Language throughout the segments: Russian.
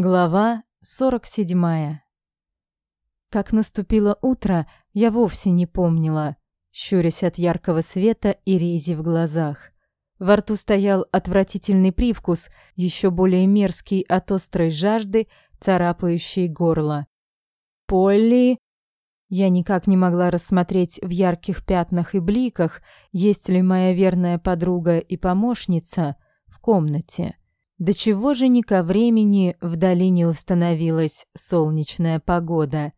Глава 47. Как наступило утро, я вовсе не помнила, щурясь от яркого света и рези в глазах. Во рту стоял отвратительный привкус, еще более мерзкий от острой жажды, царапающей горло. «Полли!» Я никак не могла рассмотреть в ярких пятнах и бликах, есть ли моя верная подруга и помощница в комнате. До чего же не ко времени в долине установилась солнечная погода.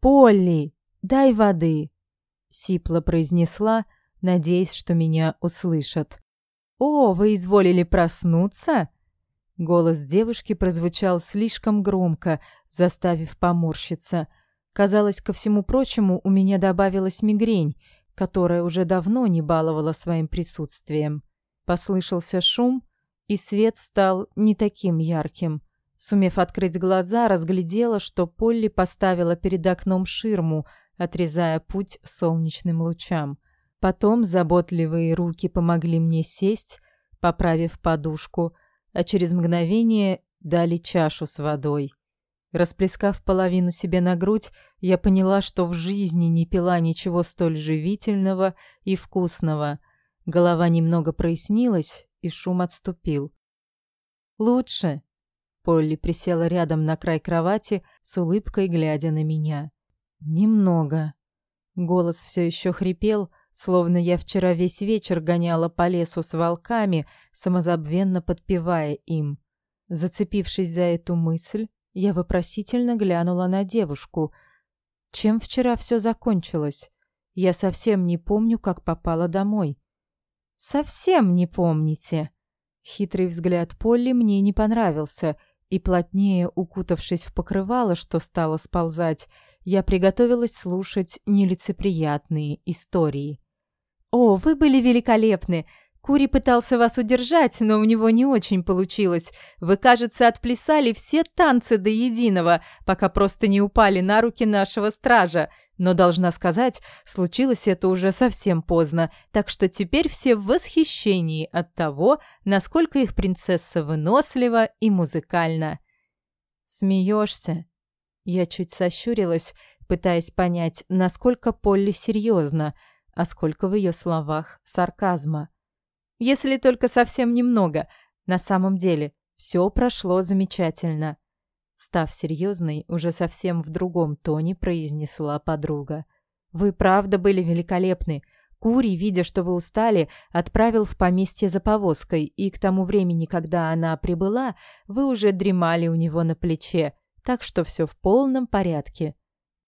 «Полли, дай воды!» — сипло произнесла, надеясь, что меня услышат. «О, вы изволили проснуться?» Голос девушки прозвучал слишком громко, заставив поморщиться. Казалось, ко всему прочему, у меня добавилась мигрень, которая уже давно не баловала своим присутствием. Послышался шум, и свет стал не таким ярким. Сумев открыть глаза, разглядела, что Полли поставила перед окном ширму, отрезая путь солнечным лучам. Потом заботливые руки помогли мне сесть, поправив подушку, а через мгновение дали чашу с водой. Расплескав половину себе на грудь, я поняла, что в жизни не пила ничего столь живительного и вкусного. Голова немного прояснилась, и шум отступил. «Лучше!» Полли присела рядом на край кровати с улыбкой, глядя на меня. «Немного». Голос все еще хрипел, словно я вчера весь вечер гоняла по лесу с волками, самозабвенно подпевая им. Зацепившись за эту мысль, я вопросительно глянула на девушку. Чем вчера все закончилось? Я совсем не помню, как попала домой. «Совсем не помните?» Хитрый взгляд Полли мне не понравился, и плотнее укутавшись в покрывало, что стало сползать, я приготовилась слушать нелицеприятные истории. «О, вы были великолепны! Кури пытался вас удержать, но у него не очень получилось. Вы, кажется, отплясали все танцы до единого, пока просто не упали на руки нашего стража. Но, должна сказать, случилось это уже совсем поздно, так что теперь все в восхищении от того, насколько их принцесса вынослива и музыкальна. «Смеешься?» Я чуть сощурилась, пытаясь понять, насколько Полли серьезно, а сколько в ее словах сарказма. Если только совсем немного. На самом деле, все прошло замечательно. Став серьезной, уже совсем в другом тоне произнесла подруга. «Вы правда были великолепны. Кури, видя, что вы устали, отправил в поместье за повозкой, и к тому времени, когда она прибыла, вы уже дремали у него на плече, так что все в полном порядке.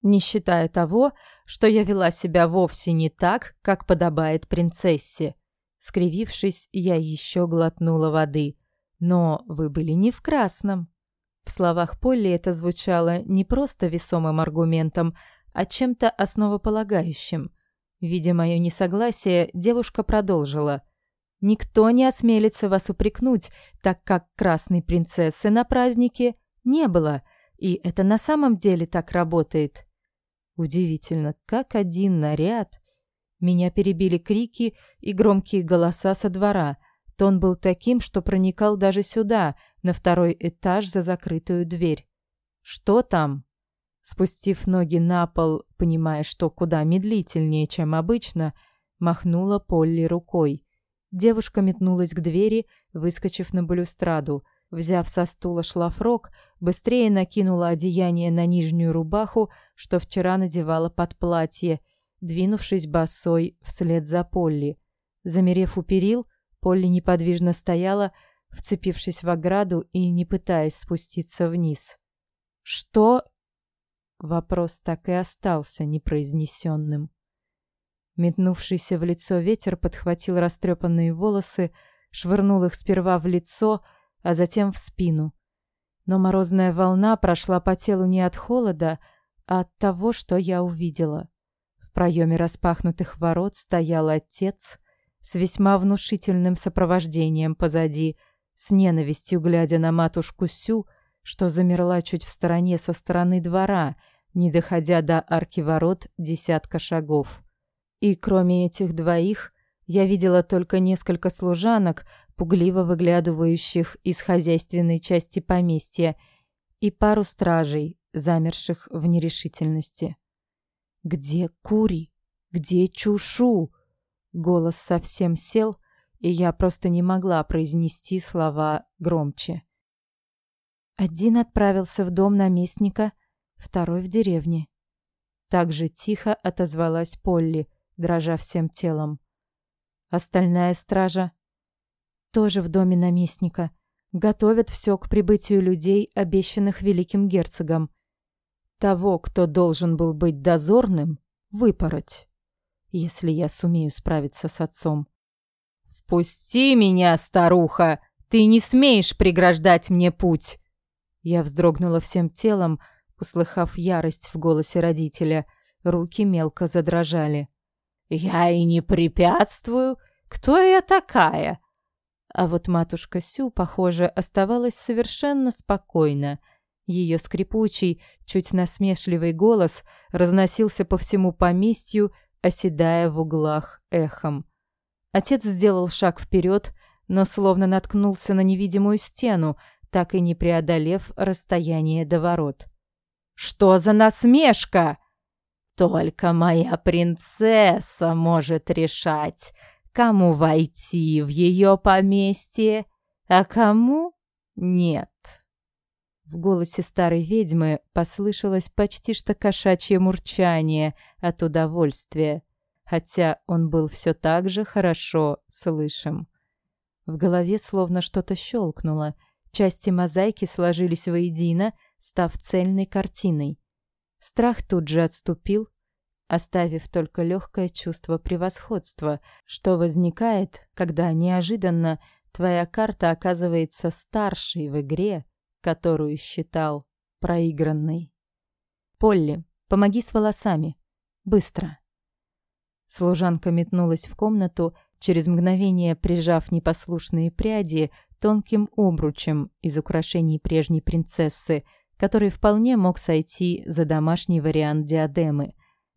Не считая того, что я вела себя вовсе не так, как подобает принцессе. Скривившись, я еще глотнула воды. Но вы были не в красном. В словах Полли это звучало не просто весомым аргументом, а чем-то основополагающим. Видя мое несогласие, девушка продолжила. «Никто не осмелится вас упрекнуть, так как красной принцессы на празднике не было, и это на самом деле так работает». Удивительно, как один наряд меня перебили крики и громкие голоса со двора. Тон был таким, что проникал даже сюда, на второй этаж за закрытую дверь. «Что там?» Спустив ноги на пол, понимая, что куда медлительнее, чем обычно, махнула Полли рукой. Девушка метнулась к двери, выскочив на балюстраду. Взяв со стула шлафрок, быстрее накинула одеяние на нижнюю рубаху, что вчера надевала под платье, двинувшись босой вслед за Полли. Замерев у перил, Полли неподвижно стояла, вцепившись в ограду и не пытаясь спуститься вниз. «Что?» Вопрос так и остался непроизнесенным. Метнувшийся в лицо ветер подхватил растрепанные волосы, швырнул их сперва в лицо, а затем в спину. Но морозная волна прошла по телу не от холода, а от того, что я увидела. В проеме распахнутых ворот стоял отец с весьма внушительным сопровождением позади, с ненавистью глядя на матушку Сю, что замерла чуть в стороне со стороны двора, не доходя до арки ворот десятка шагов. И кроме этих двоих, я видела только несколько служанок, пугливо выглядывающих из хозяйственной части поместья, и пару стражей, замерших в нерешительности. «Где Кури? Где Чушу?» Голос совсем сел, и я просто не могла произнести слова громче. Один отправился в дом наместника, второй в деревне. Так же тихо отозвалась Полли, дрожа всем телом. Остальная стража тоже в доме наместника. Готовят все к прибытию людей, обещанных великим герцогом. Того, кто должен был быть дозорным, выпороть, если я сумею справиться с отцом. «Впусти меня, старуха! Ты не смеешь преграждать мне путь!» Я вздрогнула всем телом, услыхав ярость в голосе родителя. Руки мелко задрожали. «Я и не препятствую. Кто я такая?» А вот матушка Сю, похоже, оставалась совершенно спокойна. Ее скрипучий, чуть насмешливый голос разносился по всему поместью, оседая в углах эхом. Отец сделал шаг вперед, но словно наткнулся на невидимую стену, так и не преодолев расстояние до ворот. «Что за насмешка?» «Только моя принцесса может решать, кому войти в ее поместье, а кому нет». В голосе старой ведьмы послышалось почти что кошачье мурчание от удовольствия, хотя он был все так же хорошо слышим. В голове словно что-то щелкнуло — Части мозаики сложились воедино, став цельной картиной. Страх тут же отступил, оставив только легкое чувство превосходства, что возникает, когда неожиданно твоя карта оказывается старшей в игре, которую считал проигранной. «Полли, помоги с волосами. Быстро!» Служанка метнулась в комнату, через мгновение прижав непослушные пряди тонким обручем из украшений прежней принцессы, который вполне мог сойти за домашний вариант диадемы.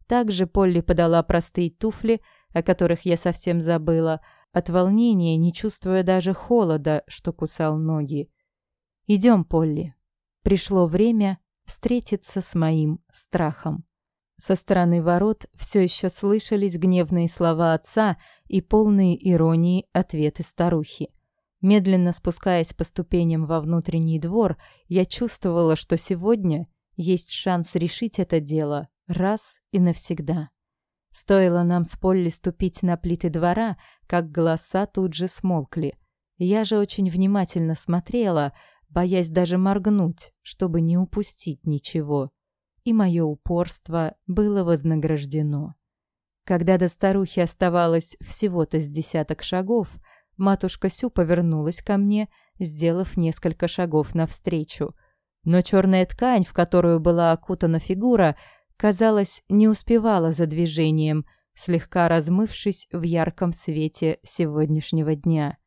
Также Полли подала простые туфли, о которых я совсем забыла, от волнения не чувствуя даже холода, что кусал ноги. «Идем, Полли. Пришло время встретиться с моим страхом». Со стороны ворот все еще слышались гневные слова отца и полные иронии ответы старухи. Медленно спускаясь по ступеням во внутренний двор, я чувствовала, что сегодня есть шанс решить это дело раз и навсегда. Стоило нам с Полли ступить на плиты двора, как голоса тут же смолкли. Я же очень внимательно смотрела, боясь даже моргнуть, чтобы не упустить ничего. И мое упорство было вознаграждено. Когда до старухи оставалось всего-то с десяток шагов, Матушка Сю повернулась ко мне, сделав несколько шагов навстречу. Но черная ткань, в которую была окутана фигура, казалось, не успевала за движением, слегка размывшись в ярком свете сегодняшнего дня.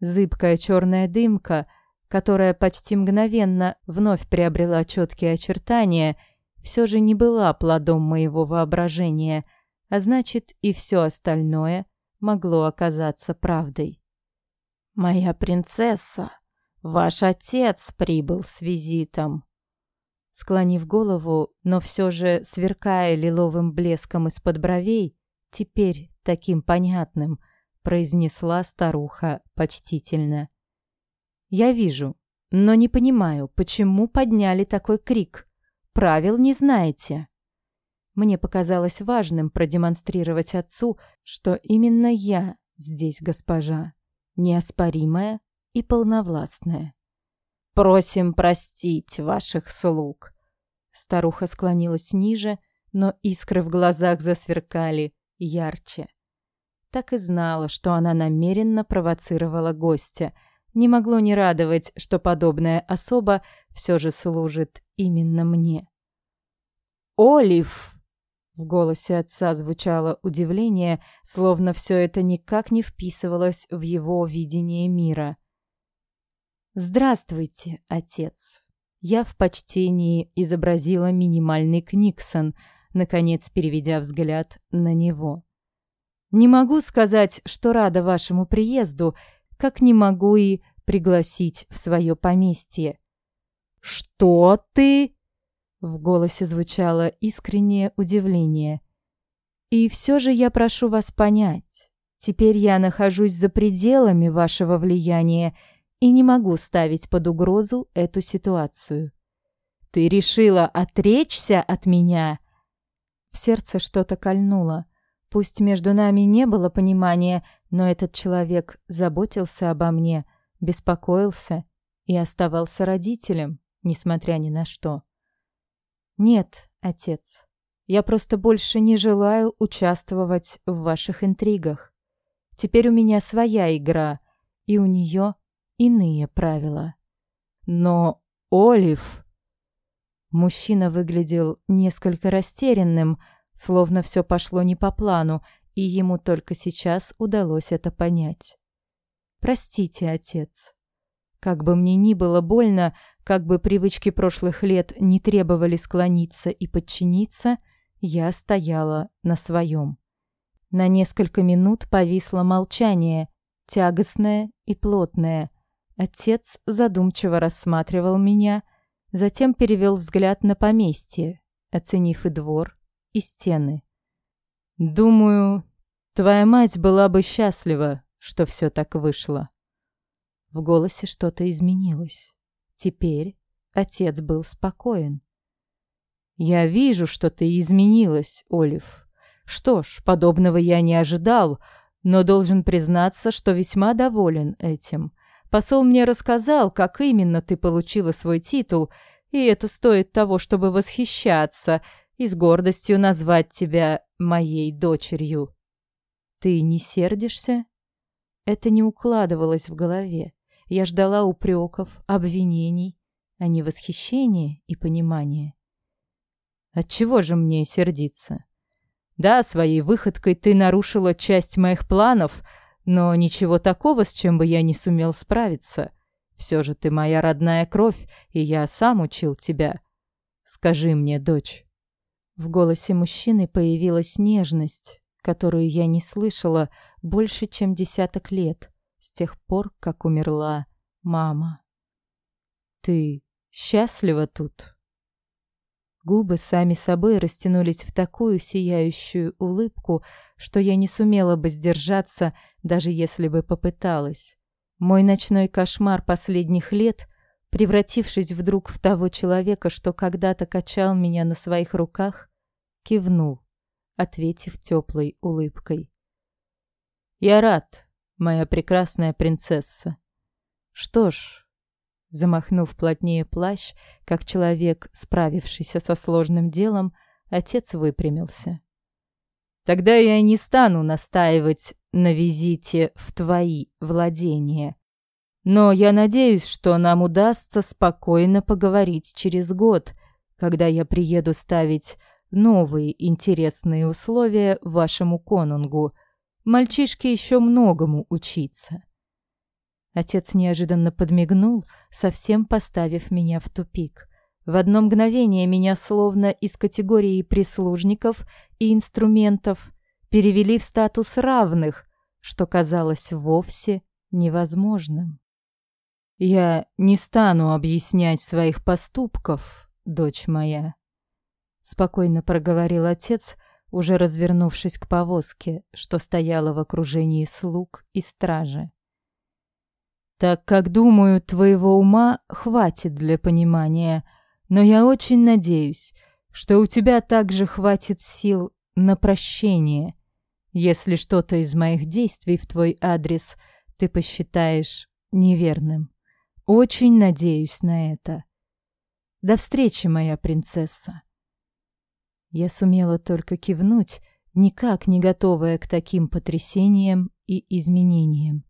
Зыбкая черная дымка, которая почти мгновенно вновь приобрела четкие очертания, все же не была плодом моего воображения, а значит и все остальное могло оказаться правдой. «Моя принцесса, ваш отец прибыл с визитом». Склонив голову, но все же сверкая лиловым блеском из-под бровей, теперь таким понятным, произнесла старуха почтительно. «Я вижу, но не понимаю, почему подняли такой крик. Правил не знаете». Мне показалось важным продемонстрировать отцу, что именно я здесь госпожа неоспоримая и полновластная. «Просим простить ваших слуг!» Старуха склонилась ниже, но искры в глазах засверкали ярче. Так и знала, что она намеренно провоцировала гостя. Не могло не радовать, что подобная особа все же служит именно мне. «Олив!» В голосе отца звучало удивление, словно все это никак не вписывалось в его видение мира. «Здравствуйте, отец!» Я в почтении изобразила минимальный Книксон, наконец переведя взгляд на него. «Не могу сказать, что рада вашему приезду, как не могу и пригласить в свое поместье». «Что ты?» В голосе звучало искреннее удивление. «И все же я прошу вас понять. Теперь я нахожусь за пределами вашего влияния и не могу ставить под угрозу эту ситуацию. Ты решила отречься от меня?» В сердце что-то кольнуло. Пусть между нами не было понимания, но этот человек заботился обо мне, беспокоился и оставался родителем, несмотря ни на что. «Нет, отец, я просто больше не желаю участвовать в ваших интригах. Теперь у меня своя игра, и у нее иные правила». «Но, Олив...» Мужчина выглядел несколько растерянным, словно все пошло не по плану, и ему только сейчас удалось это понять. «Простите, отец. Как бы мне ни было больно, как бы привычки прошлых лет не требовали склониться и подчиниться, я стояла на своем. На несколько минут повисло молчание, тягостное и плотное. Отец задумчиво рассматривал меня — Затем перевел взгляд на поместье, оценив и двор, и стены. «Думаю, твоя мать была бы счастлива, что все так вышло». В голосе что-то изменилось. Теперь отец был спокоен. «Я вижу, что ты изменилась, Олив. Что ж, подобного я не ожидал, но должен признаться, что весьма доволен этим. Посол мне рассказал, как именно ты получила свой титул, и это стоит того, чтобы восхищаться и с гордостью назвать тебя моей дочерью. Ты не сердишься? Это не укладывалось в голове. Я ждала упреков, обвинений, а не восхищения и понимания. Отчего же мне сердиться? Да, своей выходкой ты нарушила часть моих планов — но ничего такого, с чем бы я не сумел справиться. Все же ты моя родная кровь, и я сам учил тебя. Скажи мне, дочь». В голосе мужчины появилась нежность, которую я не слышала больше, чем десяток лет, тех пор, как умерла мама. «Ты счастлива тут?» Губы сами собой растянулись в такую сияющую улыбку, что я не сумела бы сдержаться, даже если бы попыталась. Мой ночной кошмар последних лет, превратившись вдруг в того человека, что когда-то качал меня на своих руках, кивнул, ответив теплой улыбкой. «Я рад, моя прекрасная принцесса. Что ж, Замахнув плотнее плащ, как человек, справившийся со сложным делом, отец выпрямился. «Тогда я не стану настаивать на визите в твои владения. Но я надеюсь, что нам удастся спокойно поговорить через год, когда я приеду ставить новые интересные условия вашему конунгу. Мальчишке еще многому учиться». Отец неожиданно подмигнул, совсем поставив меня в тупик. В одно мгновение меня словно из категории прислужников и инструментов перевели в статус равных, что казалось вовсе невозможным. «Я не стану объяснять своих поступков, дочь моя», — спокойно проговорил отец, уже развернувшись к повозке, что стояла в окружении слуг и стражи так как, думаю, твоего ума хватит для понимания, но я очень надеюсь, что у тебя также хватит сил на прощение, если что-то из моих действий в твой адрес ты посчитаешь неверным. Очень надеюсь на это. До встречи, моя принцесса. Я сумела только кивнуть, никак не готовая к таким потрясениям и изменениям.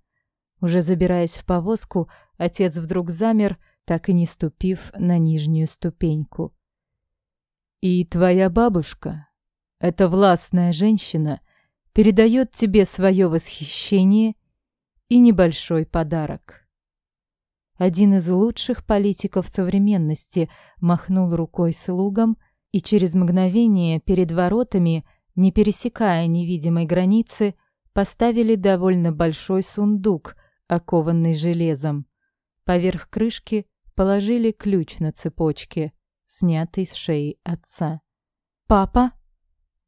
Уже забираясь в повозку, отец вдруг замер, так и не ступив на нижнюю ступеньку. «И твоя бабушка, эта властная женщина, передает тебе свое восхищение и небольшой подарок». Один из лучших политиков современности махнул рукой слугам, и через мгновение перед воротами, не пересекая невидимой границы, поставили довольно большой сундук – окованный железом. Поверх крышки положили ключ на цепочке, снятый с шеи отца. «Папа?»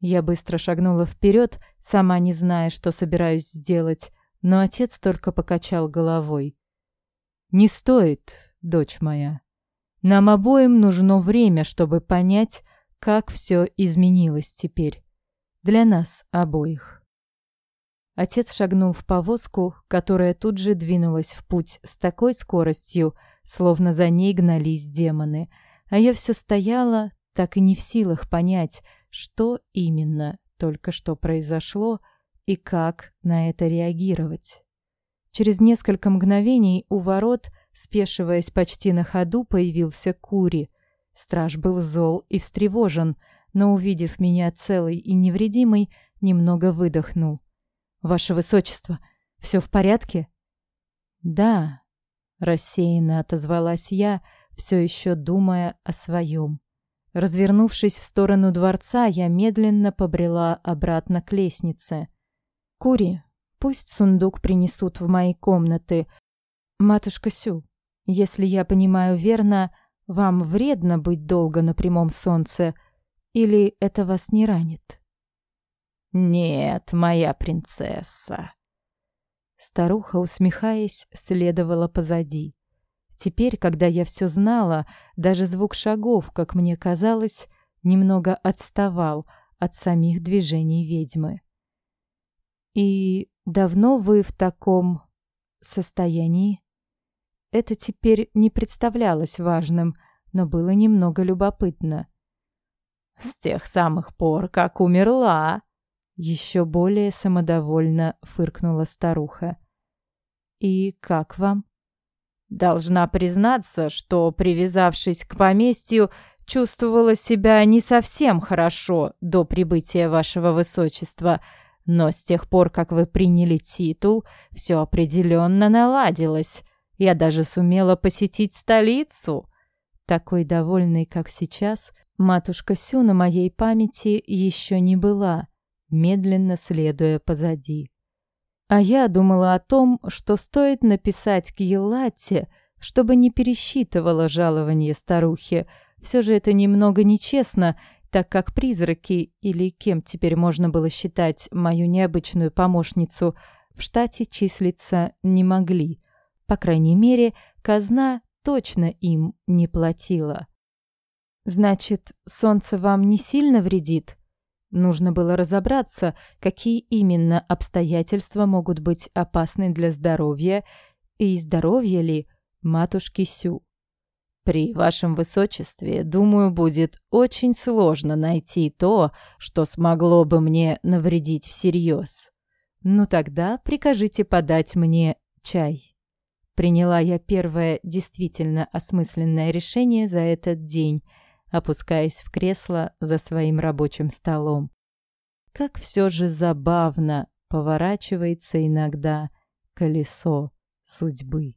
Я быстро шагнула вперед, сама не зная, что собираюсь сделать, но отец только покачал головой. «Не стоит, дочь моя. Нам обоим нужно время, чтобы понять, как все изменилось теперь. Для нас обоих». Отец шагнул в повозку, которая тут же двинулась в путь с такой скоростью, словно за ней гнались демоны, а я все стояла, так и не в силах понять, что именно только что произошло и как на это реагировать. Через несколько мгновений у ворот, спешиваясь почти на ходу, появился Кури. Страж был зол и встревожен, но, увидев меня целой и невредимой, немного выдохнул. «Ваше Высочество, все в порядке?» «Да», — рассеянно отозвалась я, все еще думая о своем. Развернувшись в сторону дворца, я медленно побрела обратно к лестнице. «Кури, пусть сундук принесут в мои комнаты. Матушка Сю, если я понимаю верно, вам вредно быть долго на прямом солнце, или это вас не ранит?» «Нет, моя принцесса». Старуха, усмехаясь, следовала позади. Теперь, когда я все знала, даже звук шагов, как мне казалось, немного отставал от самих движений ведьмы. «И давно вы в таком состоянии?» Это теперь не представлялось важным, но было немного любопытно. «С тех самых пор, как умерла!» Еще более самодовольно фыркнула старуха. «И как вам?» Должна признаться, что, привязавшись к поместью, чувствовала себя не совсем хорошо до прибытия вашего высочества, но с тех пор, как вы приняли титул, все определенно наладилось. Я даже сумела посетить столицу. Такой довольной, как сейчас, матушка Сю на моей памяти еще не была, медленно следуя позади. А я думала о том, что стоит написать к Елате, чтобы не пересчитывала жалование старухи. Все же это немного нечестно, так как призраки, или кем теперь можно было считать мою необычную помощницу, в штате числиться не могли. По крайней мере, казна точно им не платила. «Значит, солнце вам не сильно вредит?» Нужно было разобраться, какие именно обстоятельства могут быть опасны для здоровья и здоровья ли матушки Сю. При вашем высочестве, думаю, будет очень сложно найти то, что смогло бы мне навредить всерьез. Ну тогда прикажите подать мне чай. Приняла я первое действительно осмысленное решение за этот день – опускаясь в кресло за своим рабочим столом. Как все же забавно поворачивается иногда колесо судьбы.